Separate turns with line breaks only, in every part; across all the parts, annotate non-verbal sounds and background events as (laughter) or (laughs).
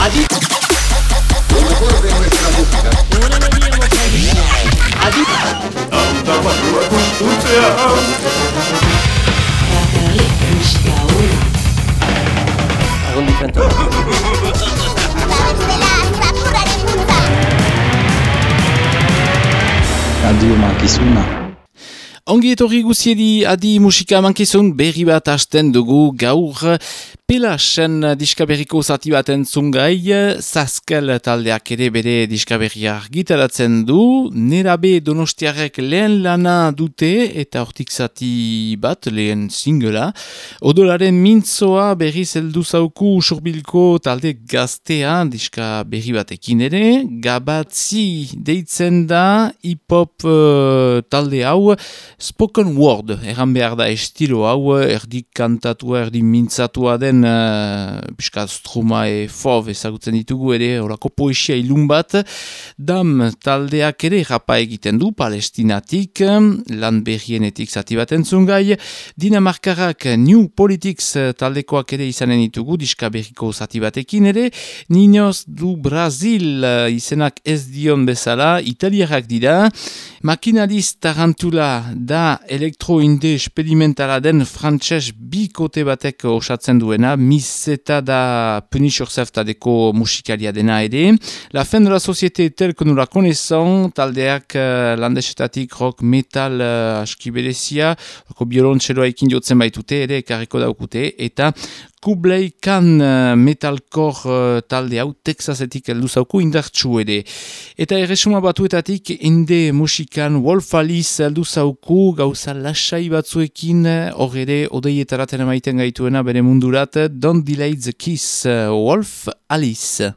Adi... Adi...
Agon diferente.
Radio Makizuna.
Ongi etorri guziedi adi musika mankizun berri bat hasten dugu gaur Pelasen diskaberriko zati bat entzungai, Zaskel taldeak ere bere diskaberria gitaratzen du, nerabe donostiarek lehen lana dute eta hortik zati bat lehen singela. Odolaren mintzoa berri zeldu zauku usurbilko talde gaztea diska berri batekin ere, gabatzi deitzen da hip-hop uh, talde hau, spoken word, erran behar da estilo hau, erdi kantatua, erdi mintzatua den uh, eh, struma e fov ezagutzen ditugu ere orako poesia ilun bat. Dam taldeak ere rapa egiten du palestinatik lan berrienetik zati bat entzun gai. Dinamarkarak new politics taldekoak ere izanen ditugu diska berriko zati batekin ere. Niños du Brazil izenak ez dion bezala italiarak dira. Makinaliz tarantula da elektroinde esperimentala den frantses bikote batek osatzen duena Miss eta da Punish Yourself taldeko musikaria dena ere. La fin de la société tel que nous la connaissons, taldeak uh, landesetatik rock metal uh, aski biolontxeloa ekin jotzen baitute ere, karriko daukute, eta Kublai Khan uh, metalcore uh, talde hau Texasetik heldu zauku indartsu ere. Eta erresuma batuetatik inde musikan Wolf Alice heldu zauku gauza lasai batzuekin hor ere odeietaratena maiten gaituena bere mundurat Don't Delay the Kiss Wolf Alice.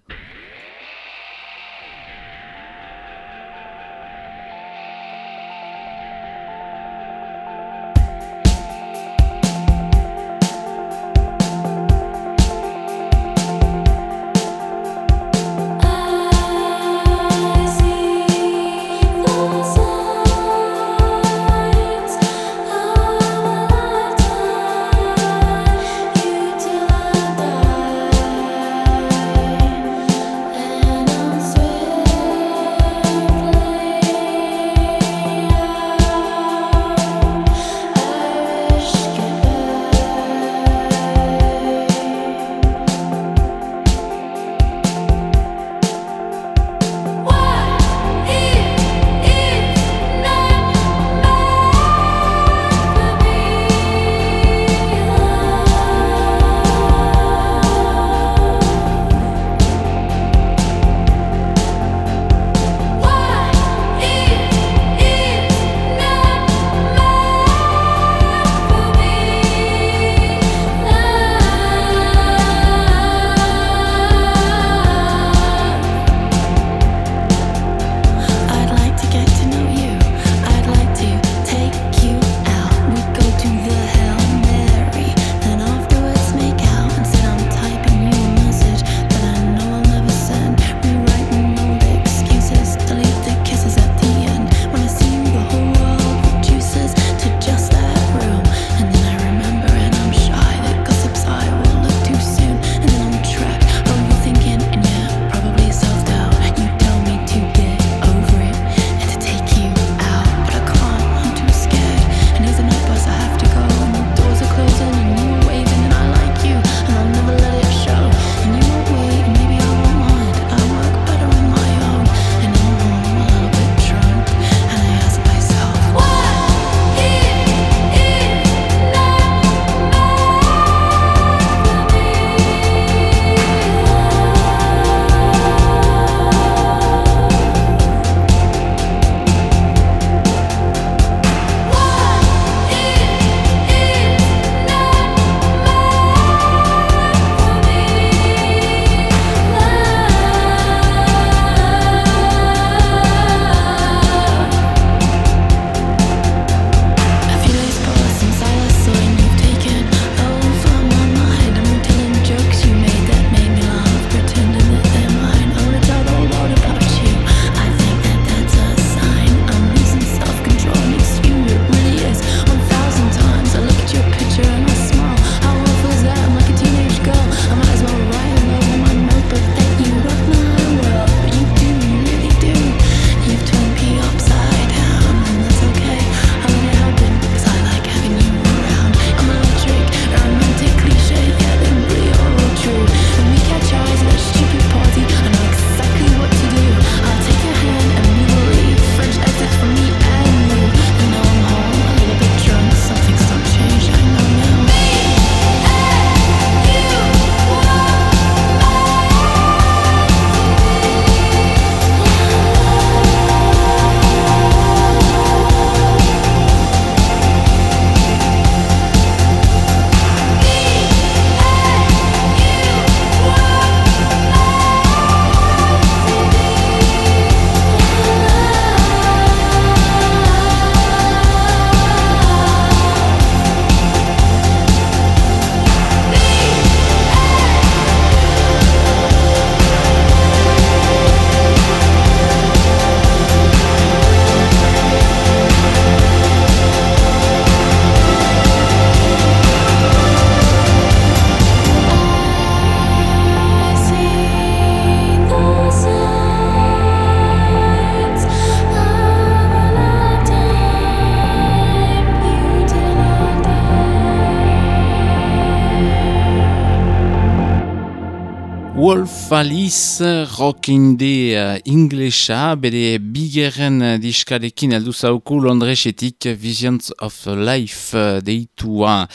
Alice rockinde uh, inglesa bere bigerren uh, diskarekin aldu zauku Londresetik Visions of Life uh, deitua.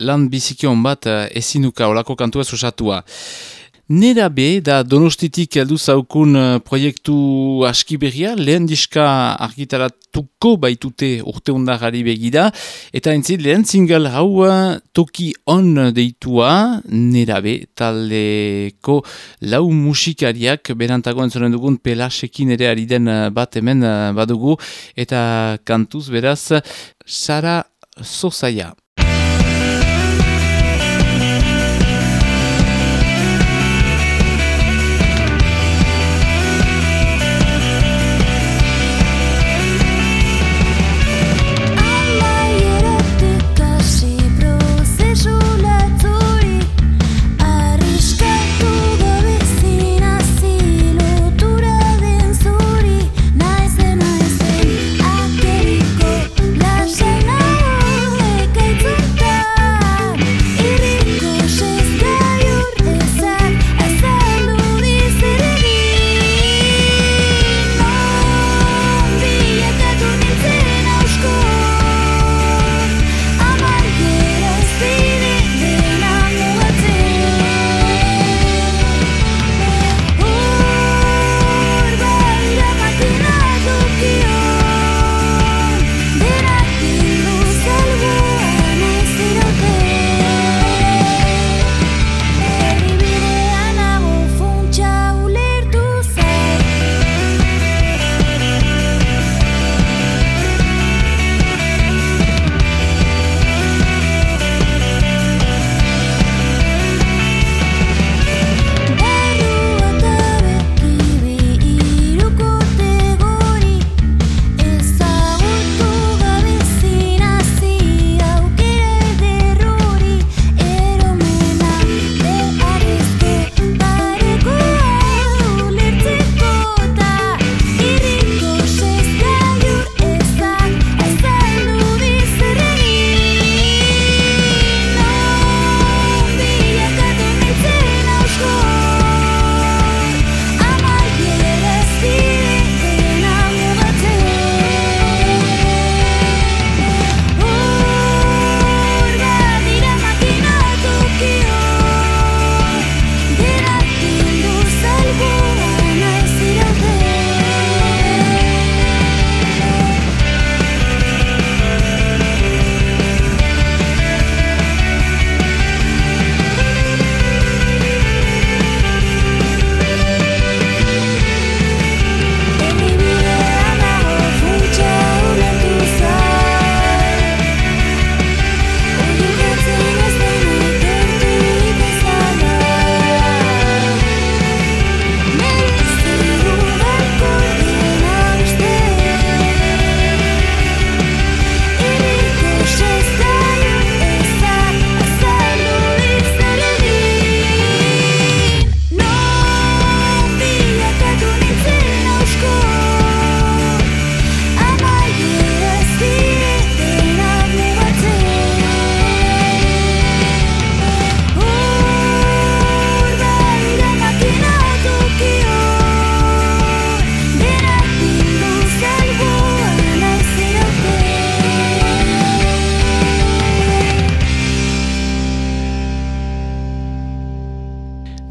Lan bizikion bat uh, ezinuka olako kantua susatua. Nera be, da donostitik heldu zaukun uh, proiektu aski berria, lehen diska argitaratuko baitute urte undarari begida, eta entzit lehen single hau uh, toki on deitua, nera be, taleko lau musikariak, berantago entzoren dugun pelasekin ere ari den uh, bat hemen badugu, eta kantuz beraz, Sara Sosaia.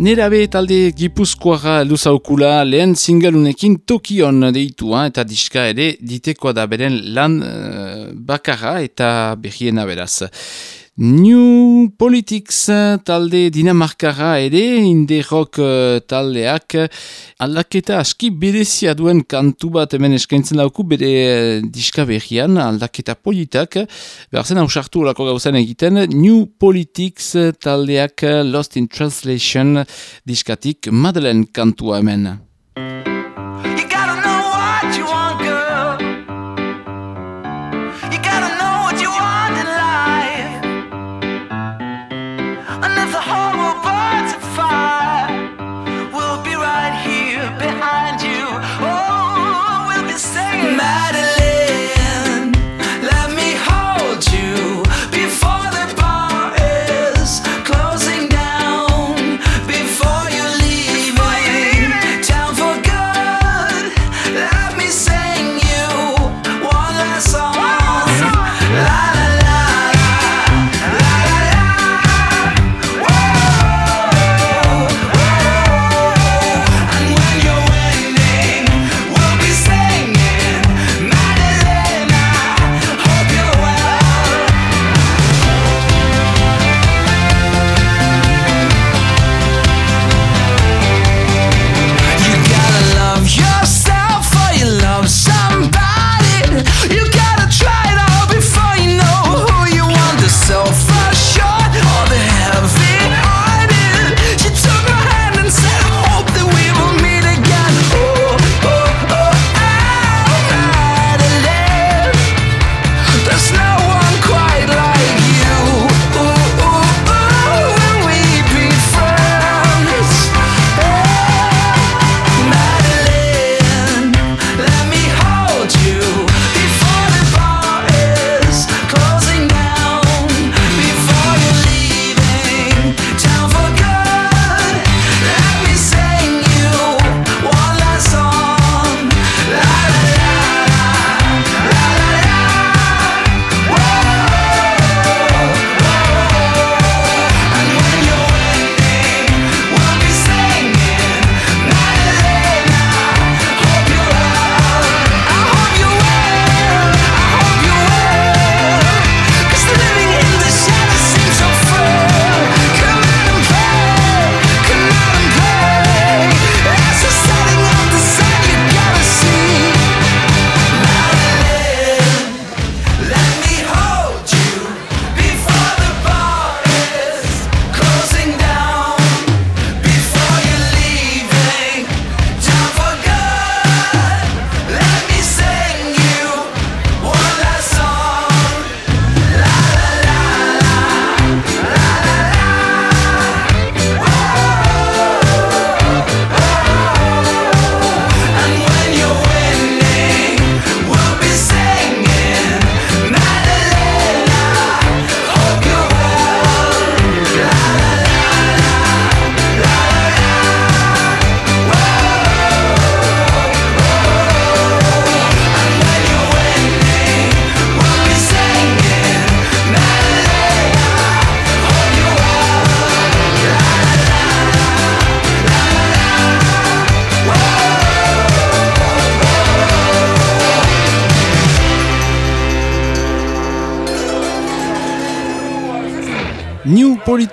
Nera be talde gipuzkoara luzaukula lehen zingalunekin tokion deitua eta diska ere ditekoa da beren lan uh, bakarra eta behiena beraz. New Politics talde dinamarkara ere, inde rock uh, taldeak aldaketa aski berezia duen kantu bat hemen eskaintzen dauku bere uh, diska behian, aldaketa politak, behar zen hausartu lako gauzan egiten, New Politics taldeak Lost in Translation diskatik Madeleine kantua hemen.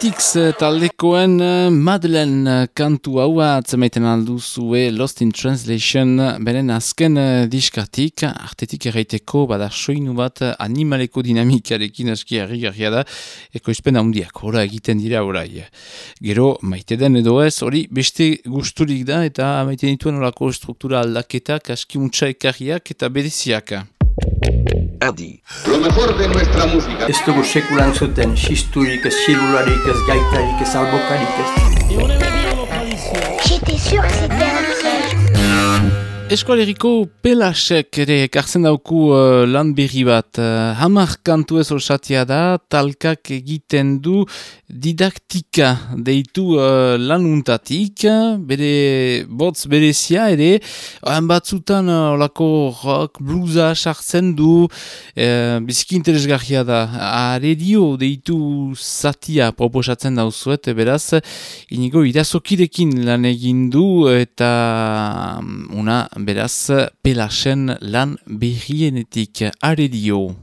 Politics eh, taldekoen eh, Madeleine eh, kantu hau atzemaiten alduzue Lost in Translation beren azken diskatik, artetik erraiteko bada soinu bat animaleko dinamikarekin aski harri da, eko izpen handiak, ora egiten dira orai. Gero, maite den edo ez, hori beste gusturik da eta maite dituen orako struktura aldaketak aski muntsa ekarriak eta bedeziak.
Adi. Lo mejor de nuestra música.
Ez dugu sekulan zuten, xisturik, ez xilularik, ez gaitarik, ez albokarik, ez...
J'étais sûr que c'était un piège.
Eskoaleriko pelasek ere ekartzen dauku uh, lan berri bat. Uh, hamar kantu ez osatia da, talkak egiten du didaktika deitu uh, lan untatik, bere botz berezia ere, han batzutan uh, olako rock, bluesa sartzen du, uh, biziki interesgarria da. Aredio deitu zatia proposatzen dauzuet, beraz, inigo irazokirekin lan egin du eta um, una beraz pelasen lan berrienetik aredio.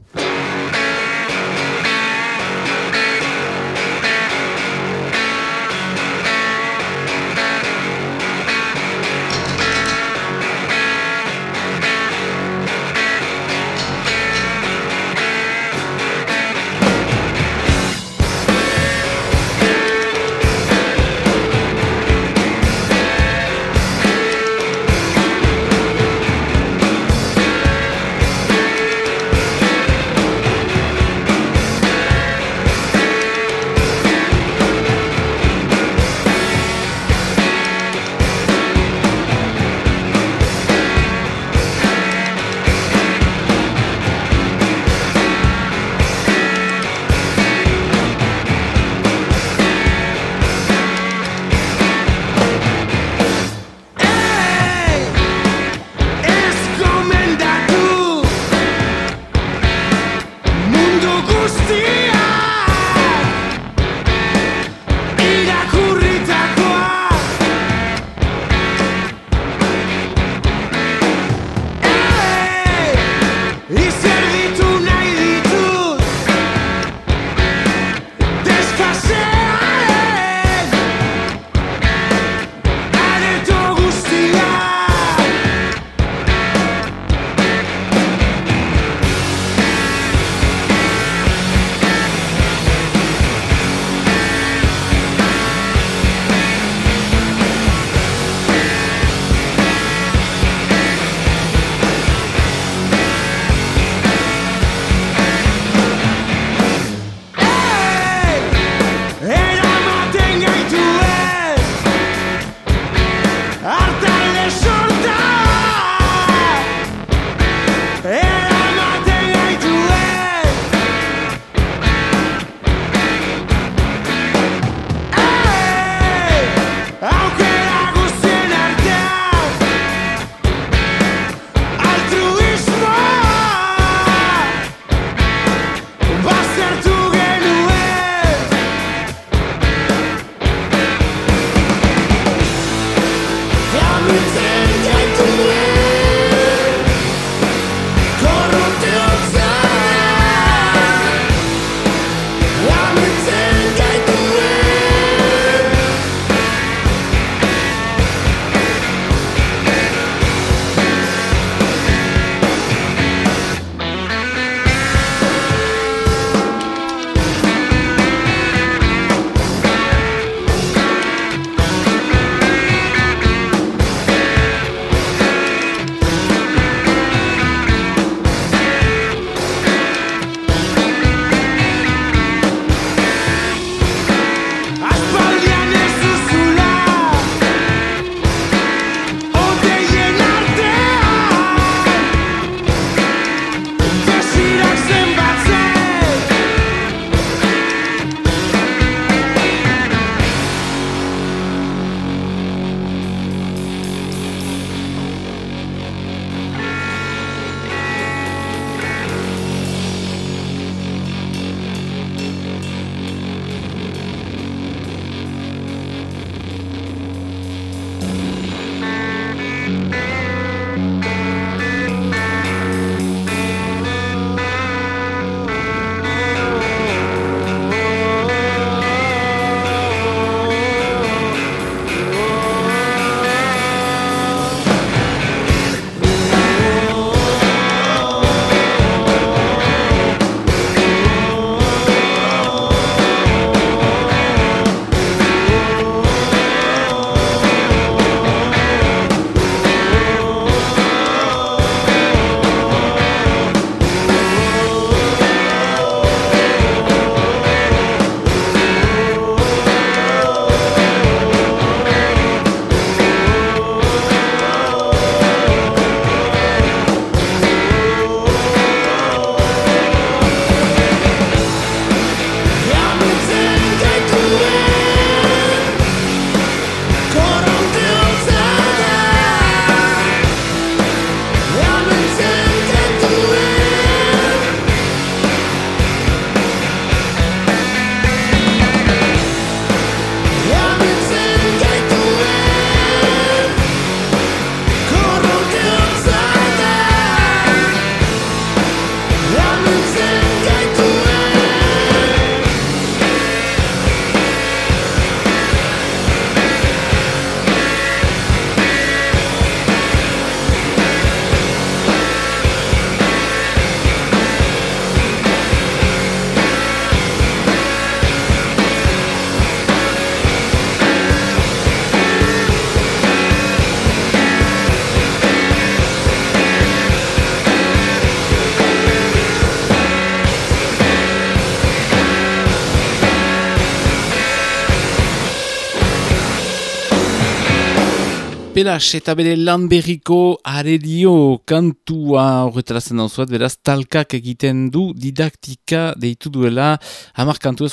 Pelas eta bere lan berriko aredio kantua horretarazen dauzuet, beraz talkak egiten du didaktika deitu duela hamar kantu ez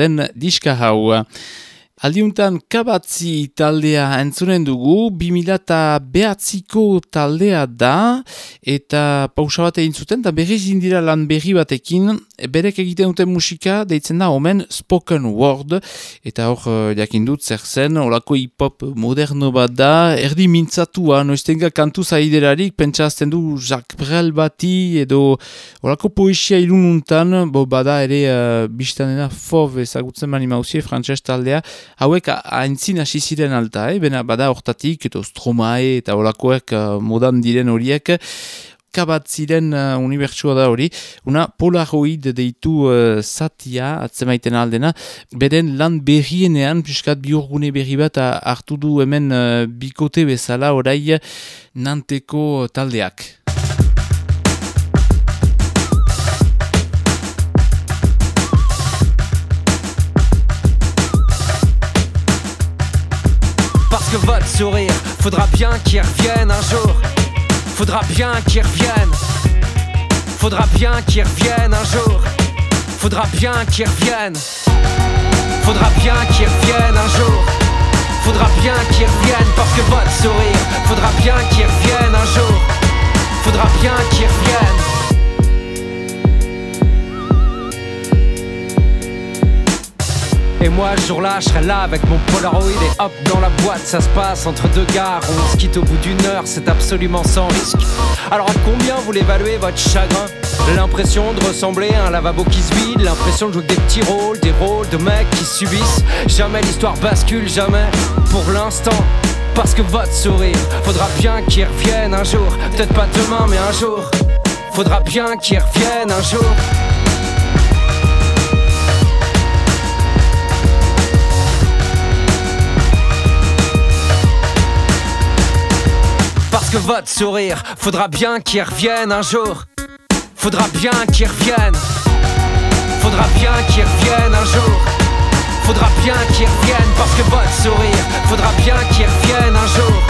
den diska hau. Aldiuntan kabatzi taldea entzunen dugu, 2000 behatziko taldea da, eta pausa bat egin zuten, eta berriz indira lan berri batekin, berek egiten duten musika, deitzen da, omen spoken word, eta hor, eh, jakin dut, zer zen, olako hip-hop moderno bat da, erdi mintzatua, noiztenga kantu zaiderarik, pentsazten du, Jacques Brel bati, edo olako poesia ilununtan, bo bada ere, uh, biztanena fov ezagutzen mani mauzie, frantxez taldea, hauek haintzin hasi ziren alta, eh? bena bada hortatik, eta stromae eta olakoek uh, modan diren horiek, kabat ziren uh, unibertsua da hori, una polaroid deitu uh, satia, atzemaiten aldena, beren lan berrienean, piskat biurgune berri bat hartu du hemen uh, bikote bezala orai nanteko taldeak.
Faudra bien qu'il revienne un jour. Faudra bien qu'il revienne. Faudra bien qu'il revienne un jour. Faudra bien qu'il revienne. Faudra bien qu'il revienne un jour. Faudra bien qu'il revienne parce que votre sourire, faudra bien qu'il revienne un jour. Faudra bien qu'il revienne. Et moi, ce jour-là, je serai là avec mon Polaroid et hop, dans la boîte, ça se passe entre deux gares. On se quitte au bout d'une heure, c'est absolument sans risque. Alors, à combien vous l'évaluez votre chagrin? L'impression de ressembler à un lavabo qui se vide, l'impression de jouer des petits rôles, des rôles de mecs qui subissent. Jamais l'histoire bascule, jamais pour l'instant. Parce que votre sourire, faudra bien qu'il revienne un jour. Peut-être pas demain, mais un jour. Faudra bien qu'il revienne un jour. Que votre sourire, faudra bien qu'il revienne un jour. Faudra bien qu'il revienne. Faudra bien qu'il revienne un jour. Faudra bien qu'il revienne parce que votre sourire, faudra bien qu'il revienne un jour.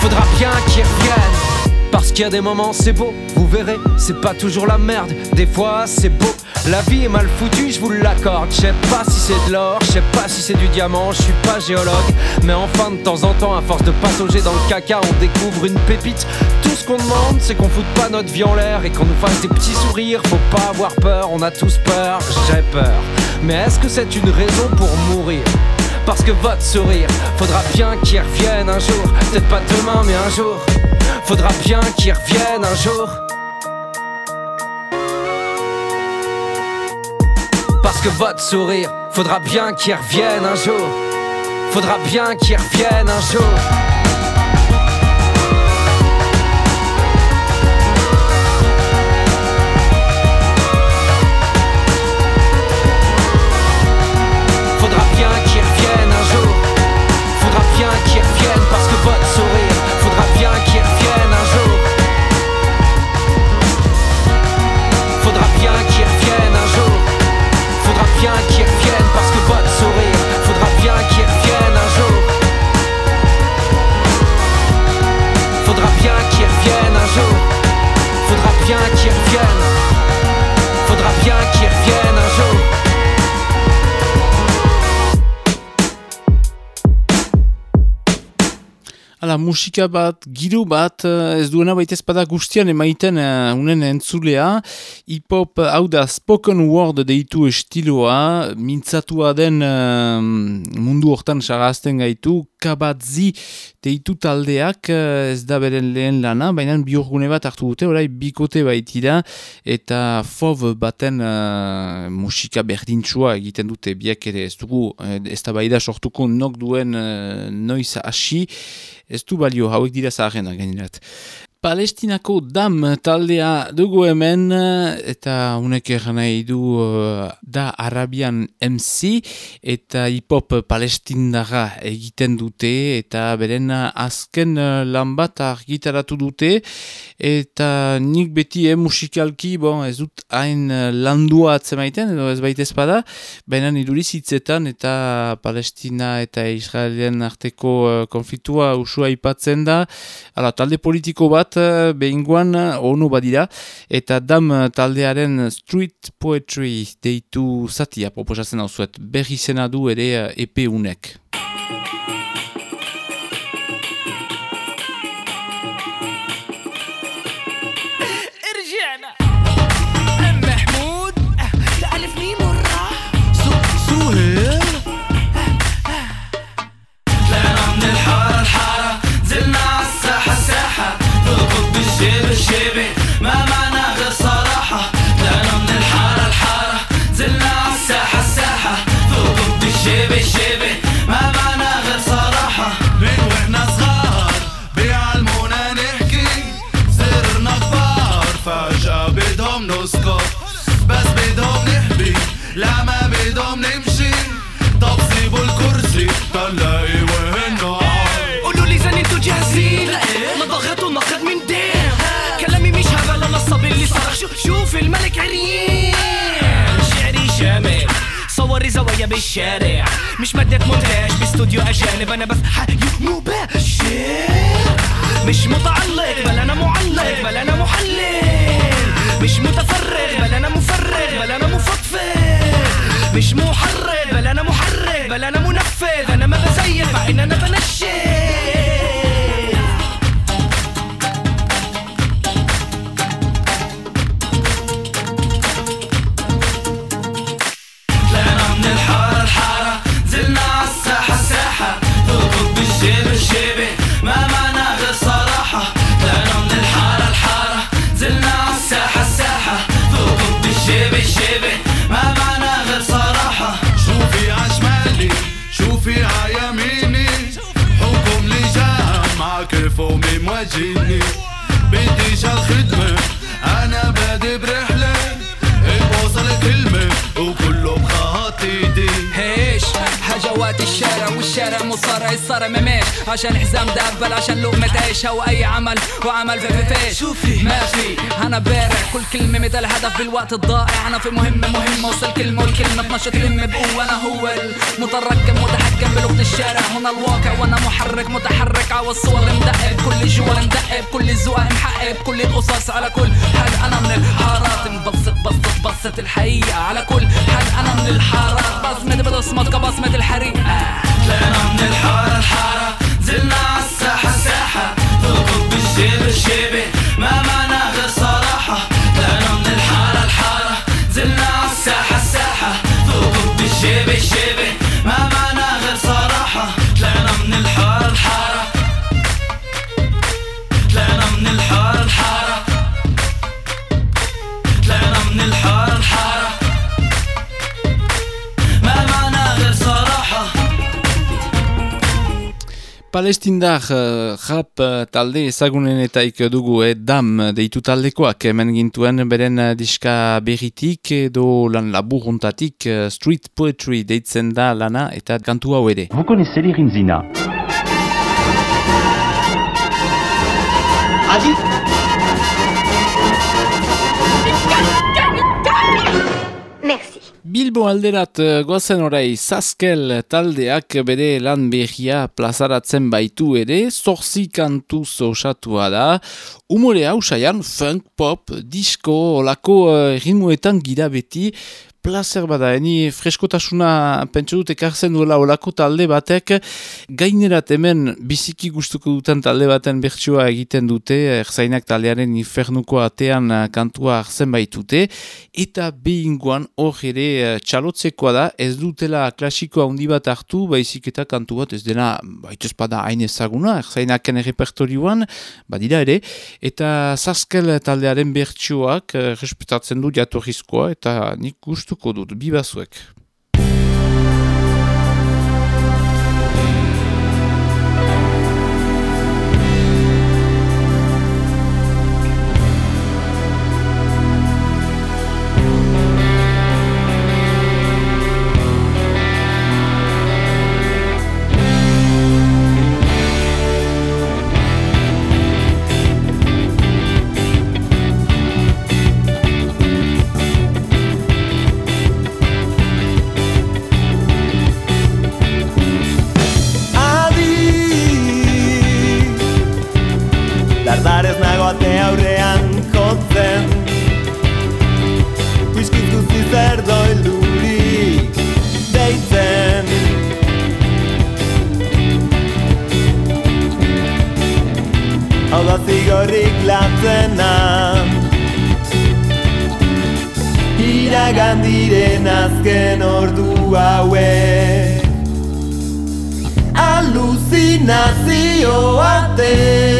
Faudra bien qu'il revienne. Parce qu'il y a des moments c'est beau, vous verrez, c'est pas toujours la merde, des fois c'est beau. La vie est mal foutue, je vous l'accorde. Je sais pas si c'est de l'or, je sais pas si c'est du diamant, je suis pas géologue. Mais enfin, de temps en temps, à force de patauger dans le caca, on découvre une pépite. Tout ce qu'on demande, c'est qu'on foute pas notre vie en l'air et qu'on nous fasse des petits sourires. Faut pas avoir peur, on a tous peur, j'ai peur. Mais est-ce que c'est une raison pour mourir? Parce que votre sourire, faudra bien qu'il revienne un jour. Peut-être pas demain, mais un jour. Faudra bien qu'il revienne un jour. Parce que votre sourire, faudra bien qu'il revienne un jour. Faudra bien qu'il revienne un jour.
Musika bat, giro bat, eh, ez duena baita ezpada guztian emaiten uh, unen entzulea. Hip-hop hau da spoken word deitu estiloa, mintzatua den uh, mundu hortan sarazten gaitu, kabatzi deitu taldeak uh, ez da beren lehen lana, baina biurgune bat hartu dute, orai bikote baitira, eta fov baten uh, musika berdintxua egiten dute biak ere ez dugu, ez da baida sortuko nok duen noiz hasi, ez du balio hauek dira zaharrenak gainerat. Palestinako dam taldea dugu hemen eta unek nahi du uh, da Arabian MC eta hip-hop palestindara egiten dute eta beren azken uh, lan bat argitaratu dute eta nik beti eh, musikalki bon, ez dut hain uh, landua atzemaiten edo ez baita espada baina iduriz hitzetan eta Palestina eta Israelen arteko konfliktua usua ipatzen da. Ala, talde politiko bat Eh, behinguan eh, onu badira eta dam eh, taldearen street poetry deitu zatia proposatzen hau zuet berri zena du ere EP unek. shaving.
بالشارع. مش مادة مونتاج باستوديو أجانب. أنا حي مباشر مش متعلق بل أنا معلق بل أنا محلل. مش متفرغ بل أنا مفرغ بل أنا مفضفض. مش محرض بل أنا محرك بل أنا منفذ. أنا ما بزيف مع إن أنا بنشف
واجهني بديش الخدمة أنا
والشارع مصارع الصارع مماش عشان حزام دبل عشان لقمة تعيش أو أي عمل وعمل في في في. شوفي. ما في. أنا بارع كل كلمة مثل هدف بالوقت الضائع. أنا في مهمة مهمة وصل كلمة والكلمة بنشط تلم بقوة. أنا هو المتركب متحكم بلغة الشارع. هنا الواقع وأنا محرك متحرك. عاوز صور مدقب كل جوال مدقب كل الزواق محقب كل القصص على كل حال. أنا من الحارات مبسط بسط بسط الحقيقة على كل حال. أنا من الحارات بصمة بصمة كبصمة الحريق
طلعنا من الحارة الحارة. نزلنا عالساحة ساحة ضرب بالشيب الشيبة ما معنا
Palestindar uh, rap uh, talde ezagunenetaik dugu eh, dam deitu taldekoak. Hemen gintuen beren uh, diska berritik edo lan laburuntatik uh, street poetry deitzen da lana eta kantu hau ere.
Vous connaissez les Rinzina?
Adi
Bilbo alderat eh, gozen orai Zaskel taldeak bere lan behia plazaratzen baitu ere, zorzi kantu osatua da, umore hausaian funk, pop, disco, olako uh, ritmoetan gira beti, placer bada, eni freskotasuna pentsu dut ekartzen duela olako talde batek, gainerat hemen biziki gustuko duten talde baten bertsua egiten dute, erzainak taldearen infernuko atean kantua arzen baitute, eta behinguan hor ere eh, txalotzekoa da, ez dutela klasikoa handi bat hartu, baizik eta kantu bat ez dena, baituz bada hain ezaguna, erzainaken repertorioan, badira ere, eta zaskel taldearen bertsuak, eh, respetatzen du jatorrizkoa, eta nik gustu gustuko dut, bi bazuek.
Azken ordu hauek. Alucinazio ate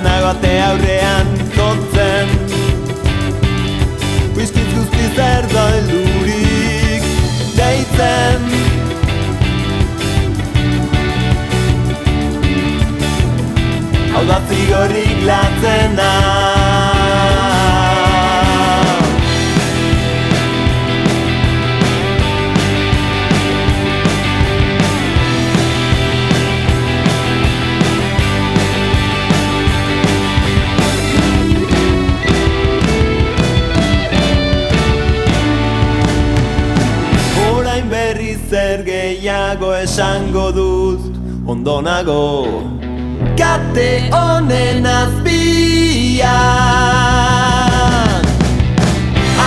Dardarez nago ate aurrean kotzen Whisky guzti zer da elurik deitzen. Hau da zigorrik latzena Orain esango dut ondonago Kate honen azpian.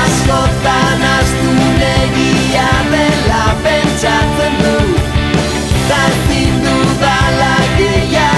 Askotan astu negia dela pentsatzen du Ta ezin dudala gehiago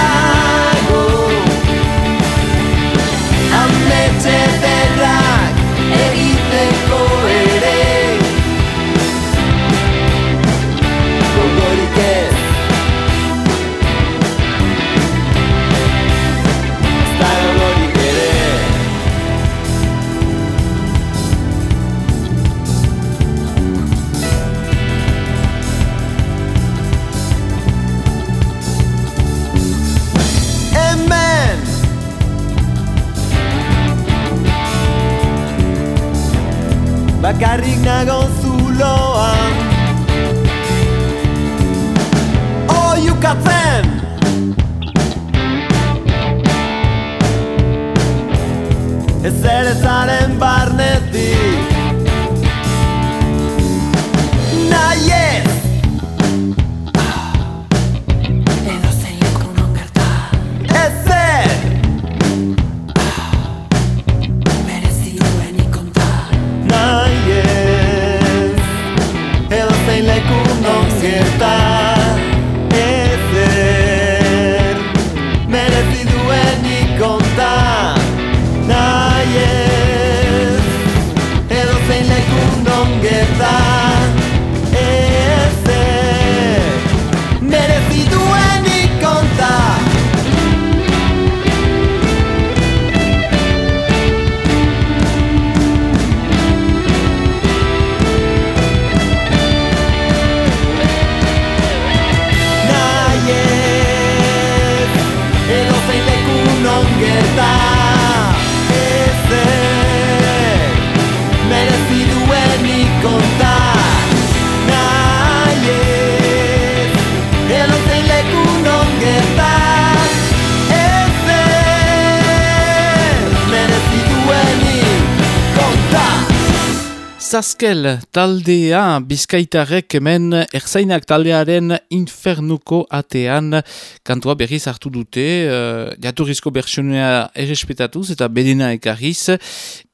Zaskel taldea bizkaitarrek hemen erzainak taldearen infernuko atean kantua berriz hartu dute, uh, jatorrizko bersionea errespetatuz eta bedena ekarriz.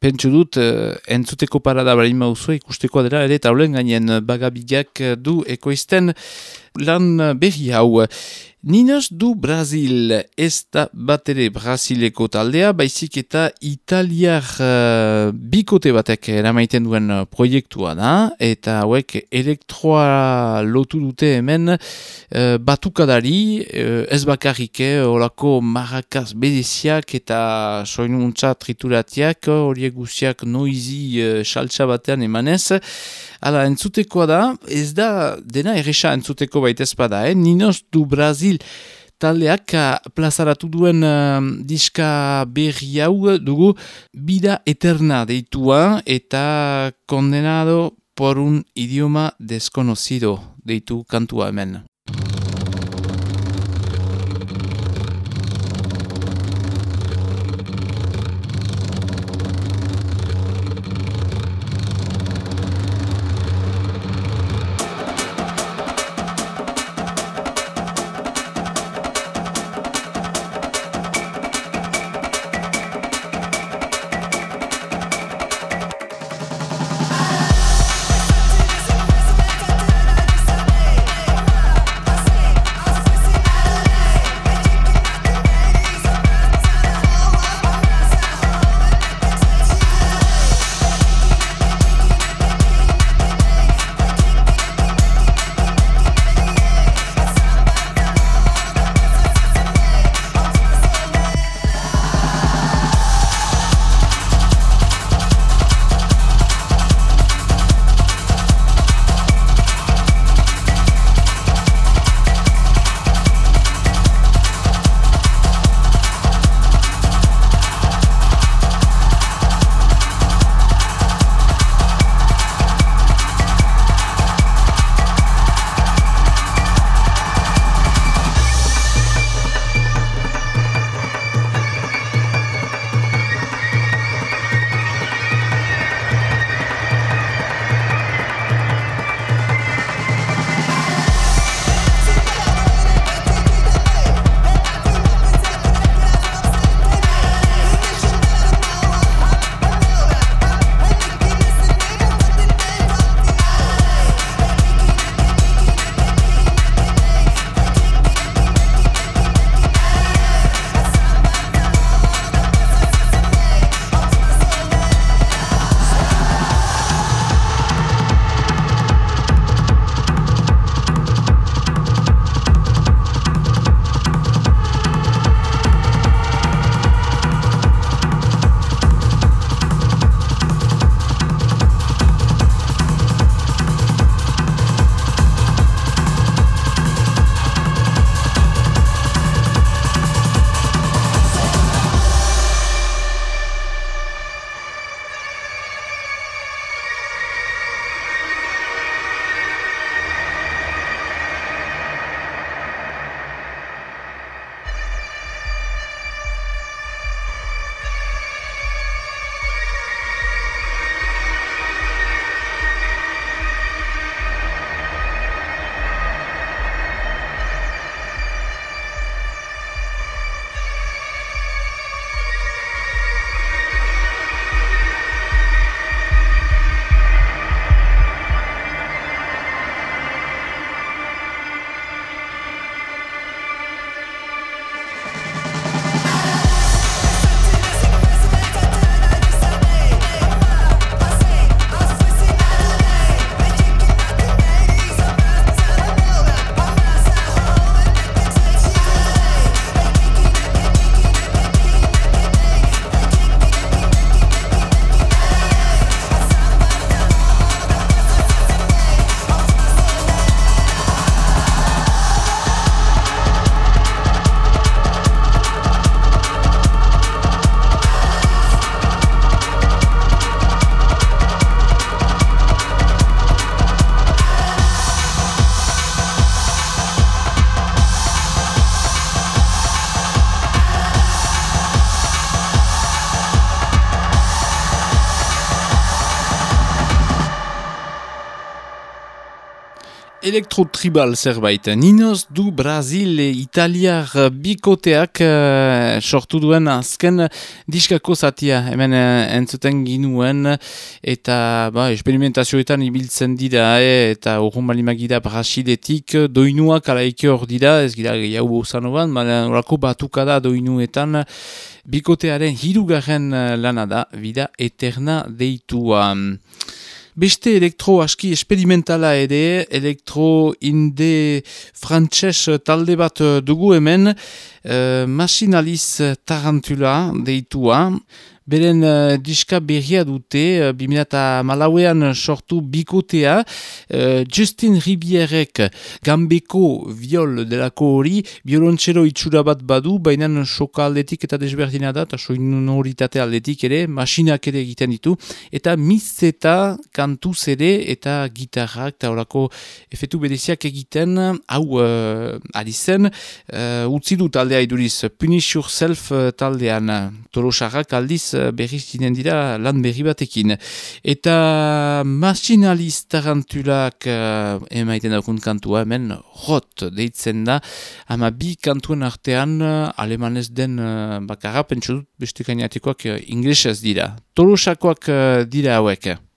Pentsu dut, uh, entzuteko parada balin mauzue ikusteko dela ere taulen gainen bagabideak du ekoizten lan berri hau. Ninos du Brasil, ez da batere Brasileko taldea, baizik eta italiar uh, bikote batek eramaiten duen proiektua da, eta hauek elektroa lotu dute hemen uh, batukadari, uh, ez bakarrike, olako marrakaz bedeziak eta soinuntza trituratiak, horiek guziak noizi uh, saltsa batean emanez, Hala, entzutekoa da, ez da dena erresa entzuteko baitez bada, eh? Ninos du Brasil taldeak plazaratu duen uh, diska berri hau dugu Bida Eterna deitua eta kondenado por un idioma desconocido deitu kantua hemen. Elektrotribal zerbait. Ninos du Brasil e Italiar bikoteak uh, sortu duen azken diskako zatia hemen uh, entzuten ginuen eta ba, experimentazioetan ibiltzen dira eh, eta urrun balimagira Brasiletik doinuak alaike hor dira ez gira gehiago zanoban, orako batukada doinuetan bikotearen hirugarren lana da, vida eterna deitua. Beste elektro aski esperimentala ere, elektro inde frantses talde bat dugu hemen, uh, Machinaliz Tarantula deitua, Beren uh, diska berria dute, uh, 2000 malauean sortu bikotea, uh, Justin Ribierek gambeko viol delako hori, violoncelo itxura bat badu, baina soka aldetik eta desberdina da, eta soinoritate aldetik ere, masinak ere egiten ditu, eta mizeta kantuz ere eta gitarrak, eta horako efetu bedeziak egiten, hau uh, ari zen, uh, utzi du taldea iduriz, Punish Yourself taldean, tolosarrak aldiz, berriz dinen dira lan berri batekin. Eta machinaliz tarantulak uh, emaiten daukun kantua hemen rot deitzen da, ama bi kantuen artean alemanez den uh, bakarra, pentsu dut beste uh, inglesez dira. Tolosakoak uh, dira hauek.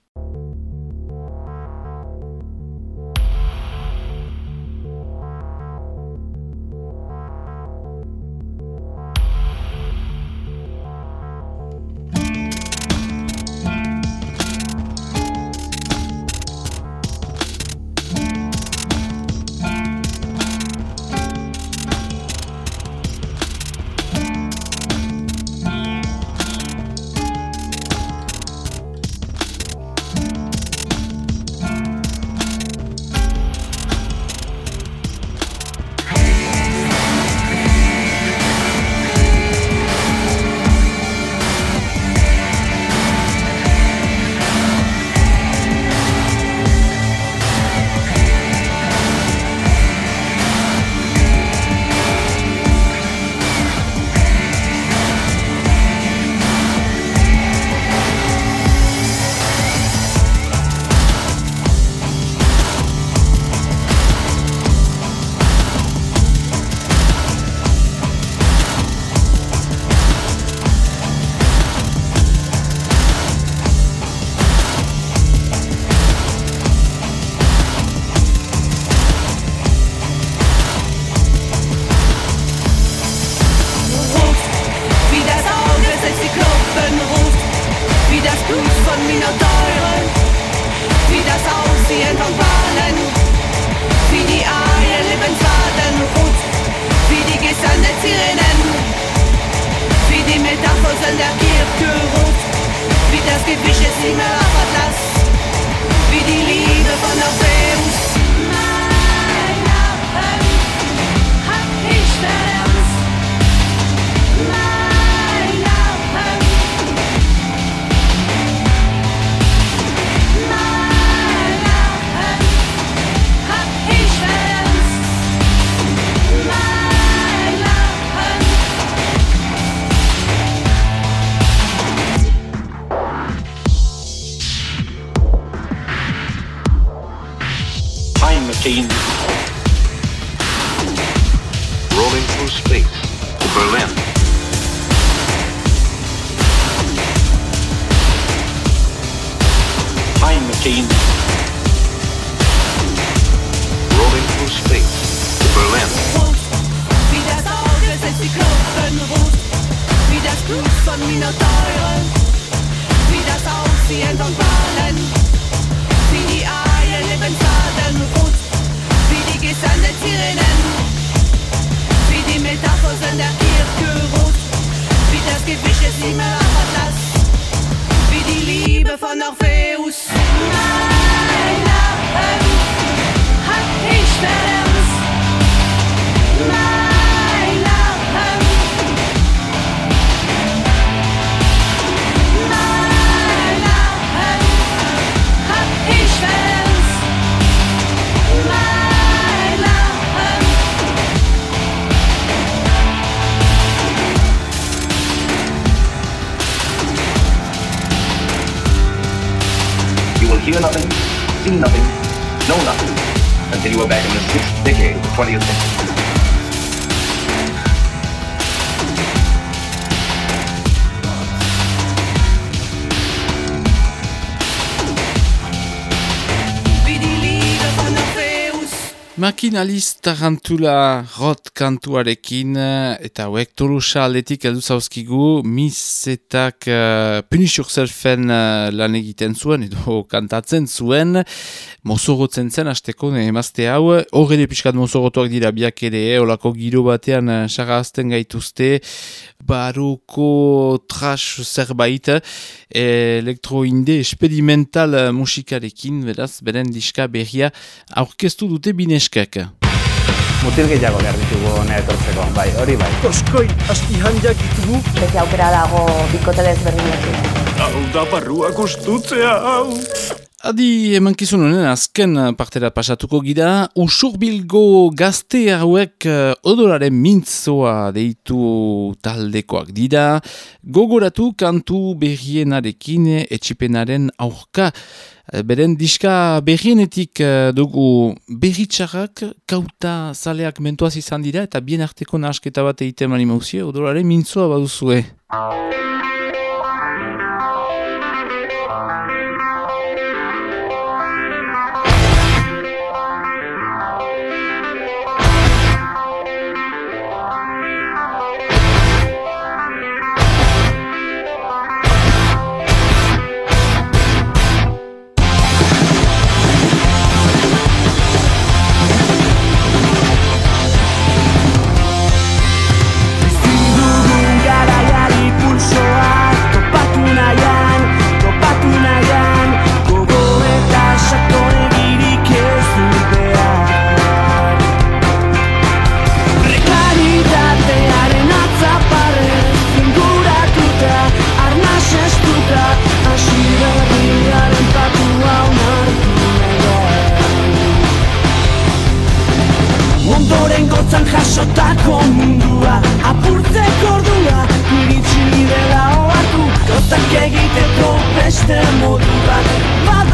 Minotauren, wie das Aufziehen von Fahnen, wie die Eier Lebensfaden ruht, wie die Gesandte Sirenen, wie die Metaphosen der Kirche wie das Gewische immer Atlas, wie die Liebe von Orpheus. Mein Name hat ich verletzt.
You will hear nothing, see nothing, know nothing, until you are
back in the sixth decade of the 20th century.
Makinaliz tarantula rot kantuarekin eh, eta hauek tolusa aldetik edu zauzkigu misetak uh, eh, Punish Yourselfen uh, lan egiten zuen edo (laughs) kantatzen zuen. Mozorotzen zen azteko emazte hau. Horre piskat mozorotuak dira biak ere olako giro batean uh, gaituzte baruko trash zerbait elektroinde experimental musikarekin beraz beren diska berria aurkeztu dute bine neskek.
Mutil gehiago behar ditugu nire etortzeko, bai, hori bai.
Oskoi, asti handiak ditugu.
Beti aukera dago bikote desberdinekin.
Hau da barrua gustutzea, hau.
Adi emankizun honen azken partera pasatuko gira, usurbilgo gazte hauek uh, odoraren mintzoa deitu taldekoak dira, gogoratu kantu berrienarekin etxipenaren aurka, Eh, beren diska berrienetik uh, dugu berritxarrak kauta zaleak mentuaz izan dira eta bien arteko nasketa bat egiten mani mauzio, odolaren mintzua baduzue.
Jasotako mundua apurtzeko ordua dela oatu gauzak egiteko beste modu bat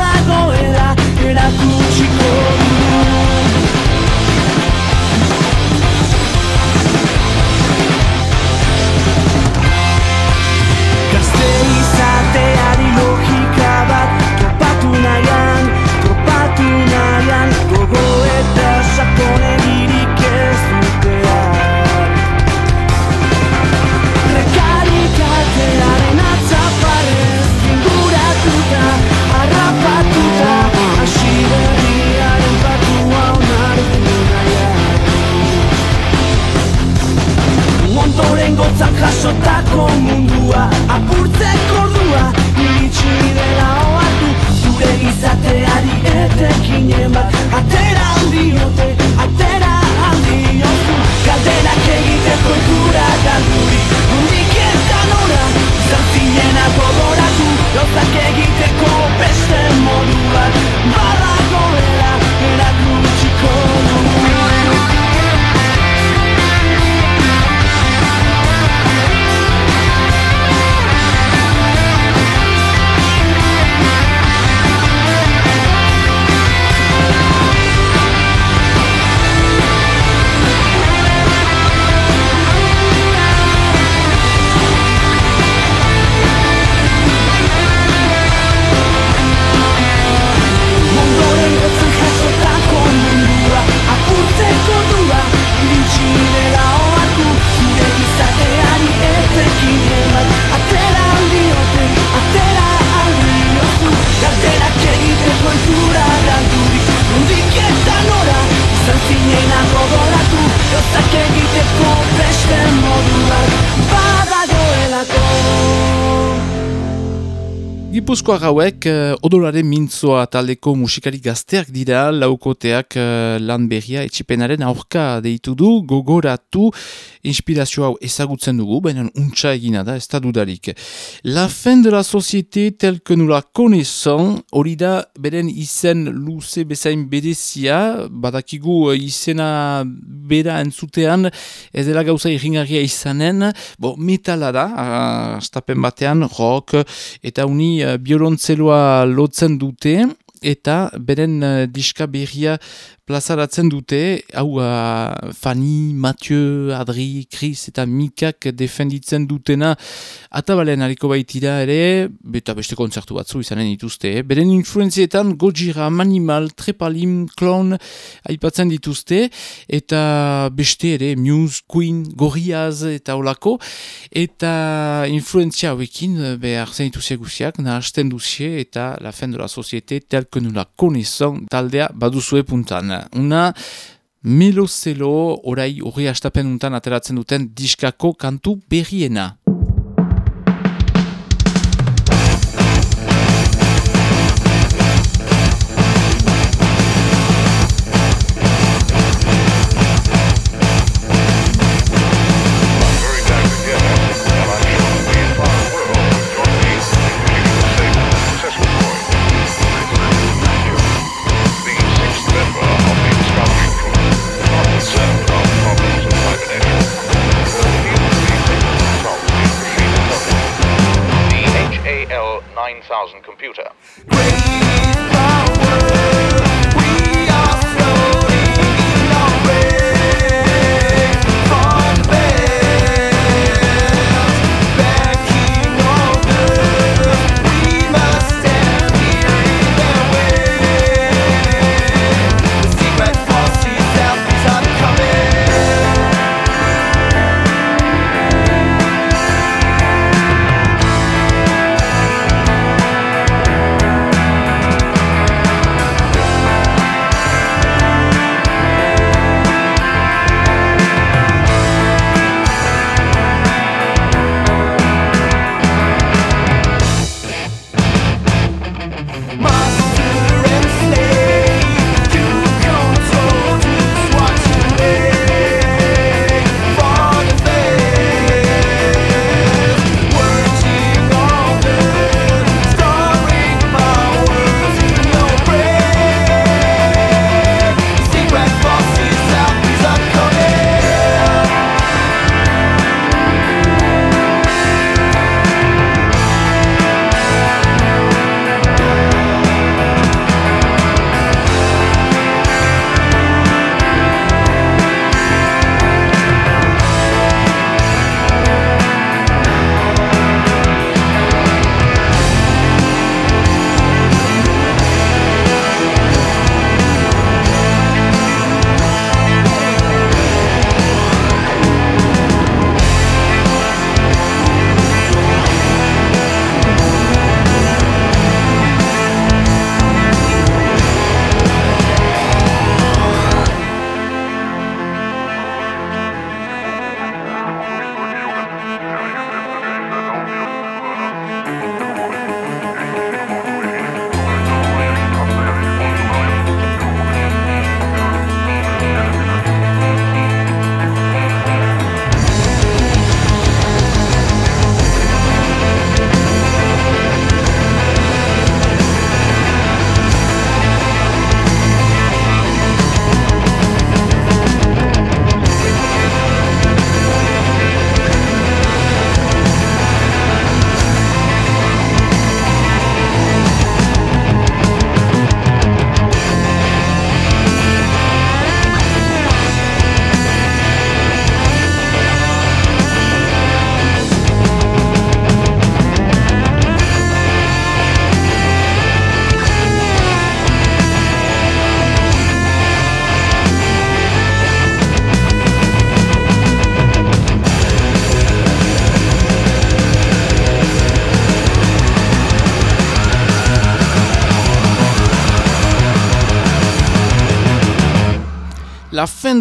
Gipuzkoa gauek uh, odolaren mintzoa taldeko musikari gazteak dira laukoteak uh, lan berria etxipenaren aurka deitu du gogoratu inspirazio hau ezagutzen dugu, baina untsa egina da, ez da dudarik. La fin de la société tel que nous la connaissons, hori da beren izen luze bezain berezia, badakigu uh, izena bera entzutean, ez dela gauza irringarria izanen, bo, metala da, uh, batean, rock, eta uni uh, lotzen dute, eta beren uh, diska berria plazaratzen dute, hau uh, Fanny, Mathieu, Adri, Chris eta Mikak defenditzen dutena atabalean hariko baitira ere, eta beste kontzertu batzu izanen dituzte. Eh? Beren influenzietan Gojira, Manimal, Trepalim, Clown aipatzen dituzte, eta beste ere Muse, Queen, Gorillaz eta olako, eta influenzia hauekin behar zen dituzia guziak, nahasten duzie eta la fin de la société tel que nous la connaissons taldea baduzue puntan. Una Melo Zelo, orai hori astapen untan ateratzen duten diskako kantu berriena.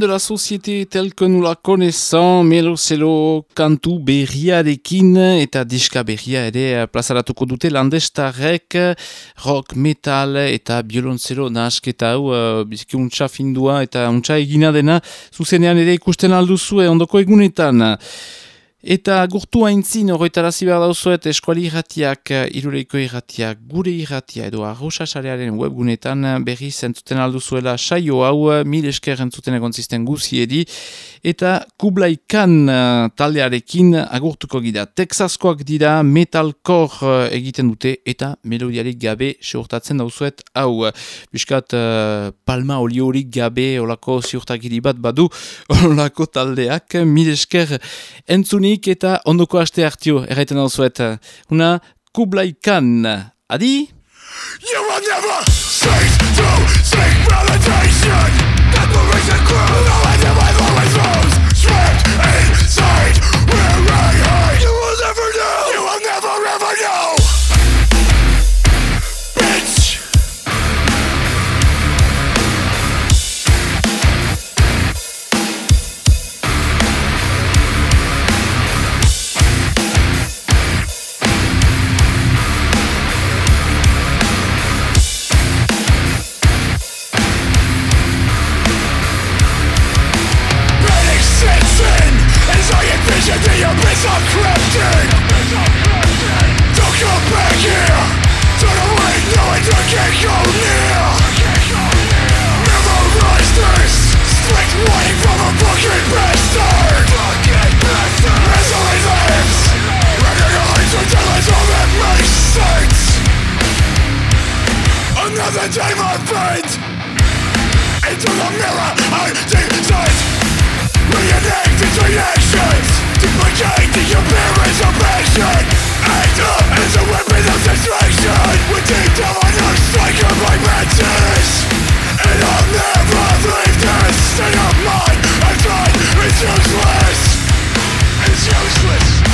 De la société tel que nous la connaissons, Melo Zelo kantu berriarekin eta diska berria ere plazaratuko dute landestarrek rock, metal eta biolontzelo nahasketa hau uh, biziki untxa findua eta untxa egina dena zuzenean ere ikusten alduzue ondoko egunetan. Eta gurtu haintzin horretarazi behar dauzuet eskuali irratiak, eh, irureiko irratiak, gure irratia edo arrosasarearen webgunetan eh, berri zentzuten alduzuela saio hau, eh, mil esker entzuten egon zisten guziedi, eta kublaikan taldearekin agurtuko gira. Texaskoak dira metalcore egiten dute eta melodiarik gabe seurtatzen dauzuet hau. Biskat palma oliorik gabe olako ziurtakiri bat badu (laughs) olako taldeak, mil esker entzuni eta ondoko aste hartio erraiten hau zuet. Una Kublai Khan. Adi? You will never cease to seek validation Day my friend Into the mirror I descend Reenact its reactions Duplicate the appearance of action Anger is a weapon of distraction With deep down on your striker by madness And I'll never leave this. State of mind I tried, it's useless. It's useless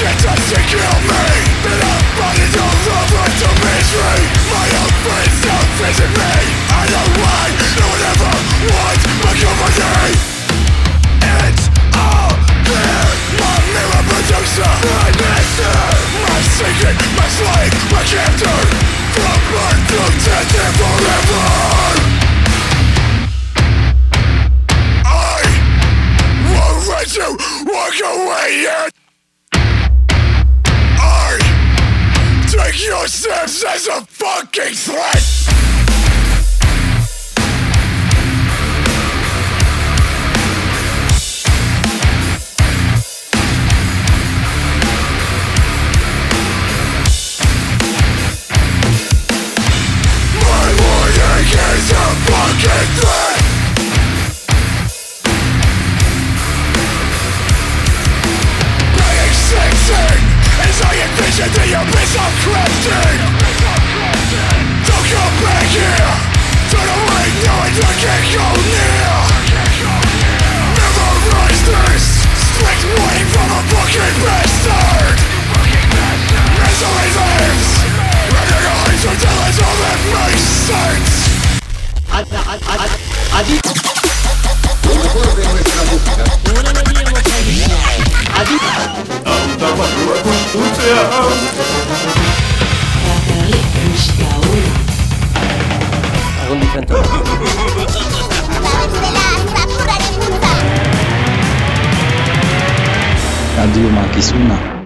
shit doesn't kill me. That I'm running all over to My own friends don't visit me. I know why no one ever wants my company. It's all clear. My mirror producer, my master, my secret, my slave, my captor. From birth to death and forever you walk away yet Think yourselves as a fucking threat! Get the Should be a of Christian Don't come back here. Turn away knowing you can't go near. Memorize this. Strict warning from a fucking bastard. Misery lives Running your eyes until it doesn't make sense I, I, I, I, I, I, I, I, I, Lo mejor de nuestra música. Adi Antabarua Kulturzea
Algún diferente.
Radio Makizuna.